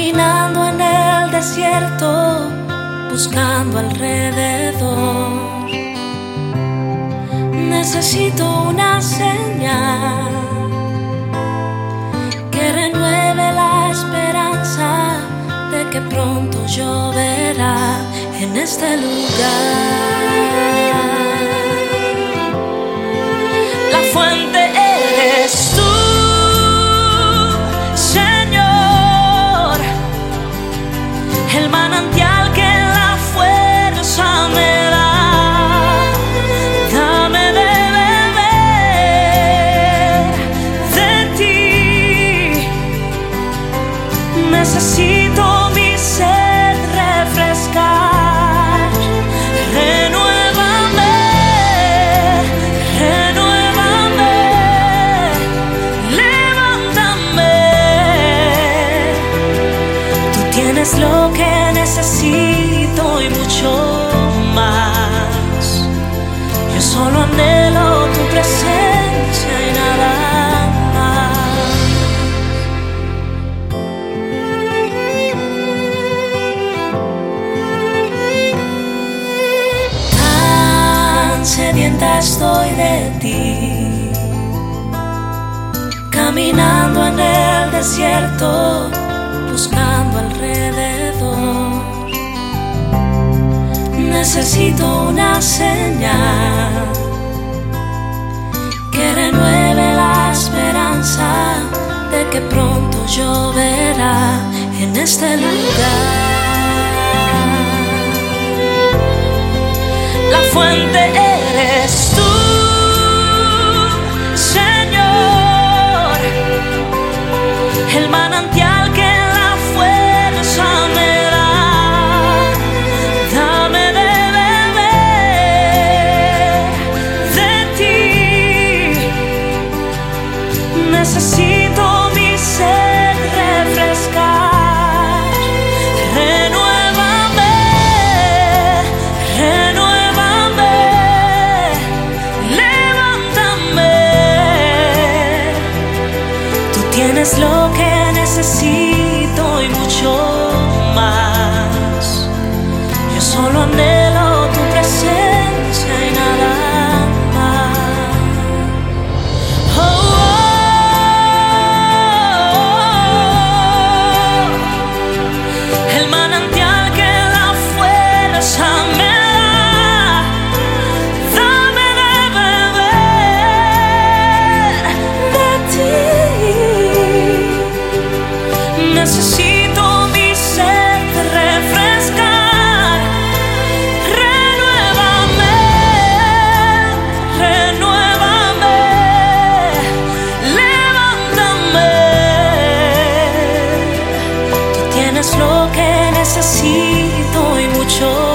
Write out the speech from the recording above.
caminando en el desierto, buscando alrededor. Necesito una señal que renueve la esperanza de que pronto lloverá en este lugar. Necesito mi sed refrescar. Renuévame, renuévame, levántame. Tú tienes lo que necesito y mucho más. Yo solo anhelo tu presencia sedienta estoy de ti. Caminando en el desierto, buscando alrededor. Necesito una señal que renueve la esperanza de que pronto lloverá en este lugar. La fuente necesito. tienes lo que necesito y mucho